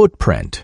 footprint.